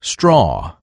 straw.